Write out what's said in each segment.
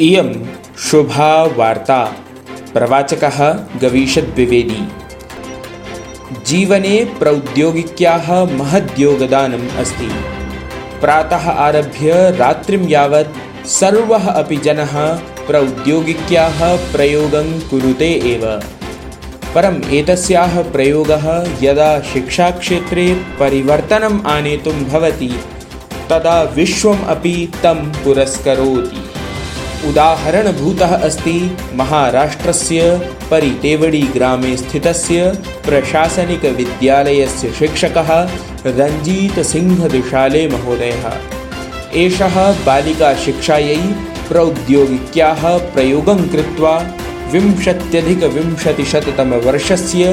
इयं शुभा वार्ता प्रवाचकः गवीषद्विवेदी जीवने प्रौद्योगिक्याः महद्योगदानम् अस्ति। प्रातः आरभ्य रात्रिं यावत् सर्वः अपि जनः प्रौद्योगिक्याः प्रयोगं कुरुते एव। परम् एतस्याः प्रयोगः यदा शिक्षाक्षेत्रे परिवर्तनम् आनेतुं भवति तदा विश्वम् अपि तं पुरस्करोति उदाहरणभूतः अस्ति महाराष्ट्रस्य परितेवडीग्रामे स्थितस्य प्रशासनिकविद्यालयस्य शिक्षकः रञ्जीतसिंहदुशाले महोदयः। एषः बालिकाशिक्षायै प्रौद्योगिक्याः प्रयोगं कृत्वा विंशत्यधिकविंशतिशततमवर्षस्य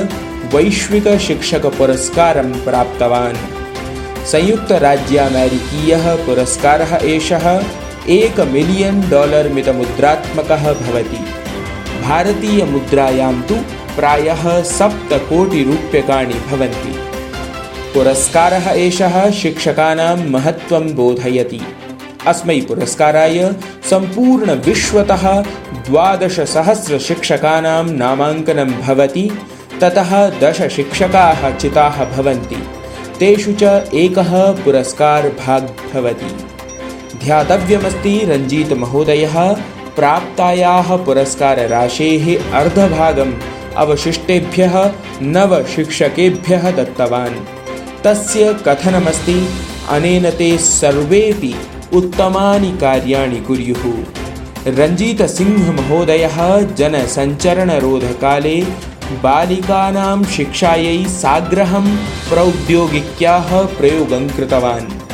वैश्विकशिक्षकपुरस्कारं प्राप्तवान्। संयुक्तराज्यामेरिकीयः पुरस्कारः एषः एकमिलियन् डालर् मितमुद्रात्मकः भवति। भारतीयमुद्रायां तु प्रायः सप्तकोटिरूप्यकाणि भवन्ति। पुरस्कारः एषः शिक्षकानां महत्त्वं बोधयति। अस्मै पुरस्काराय सम्पूर्णविश्वतः द्वादशसहस्रशिक्षकानां नामाङ्कनं भवति। ततः दशशिक्षकाः चिताः भवन्ति। तेषु च एकः पुरस्कारभाग् भवति ध्यातव्यमस्ति रञ्जीतमहोदयः। प्राप्तायाः पुरस्कारराशेः अर्धभागम् अवशिष्टेभ्यः नवशिक्षकेभ्यः दत्तवान्। तस्य कथनमस्ति अनेन ते सर्वेपि उत्तमानि कार्याणि कुर्युः। रञ्जीतसिंहमहोदयः जनसञ्चरणरोधकाले बालिकानां शिक्षायै साग्रहं प्रौद्योगिक्याः प्रयोगं कृतवान्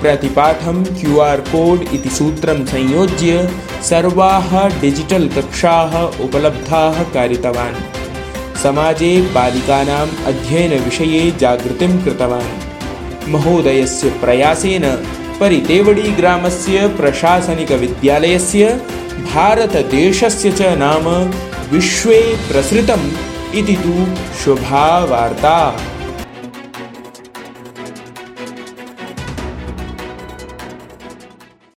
प्रतिपाठं क्यू आर् कोड् इति सूत्रं संयोज्य सर्वाः डिजिटल् कक्षाः उपलब्धाः कारितवान्। समाजे बालिकानाम् अध्ययनविषये जागृतिं कृतवान्। महोदयस्य प्रयासेन परितेवडीग्रामस्य प्रशासनिकविद्यालयस्य भारतदेशस्य च नाम विश्वे प्रसृतम् इति तु शुभा वार्ता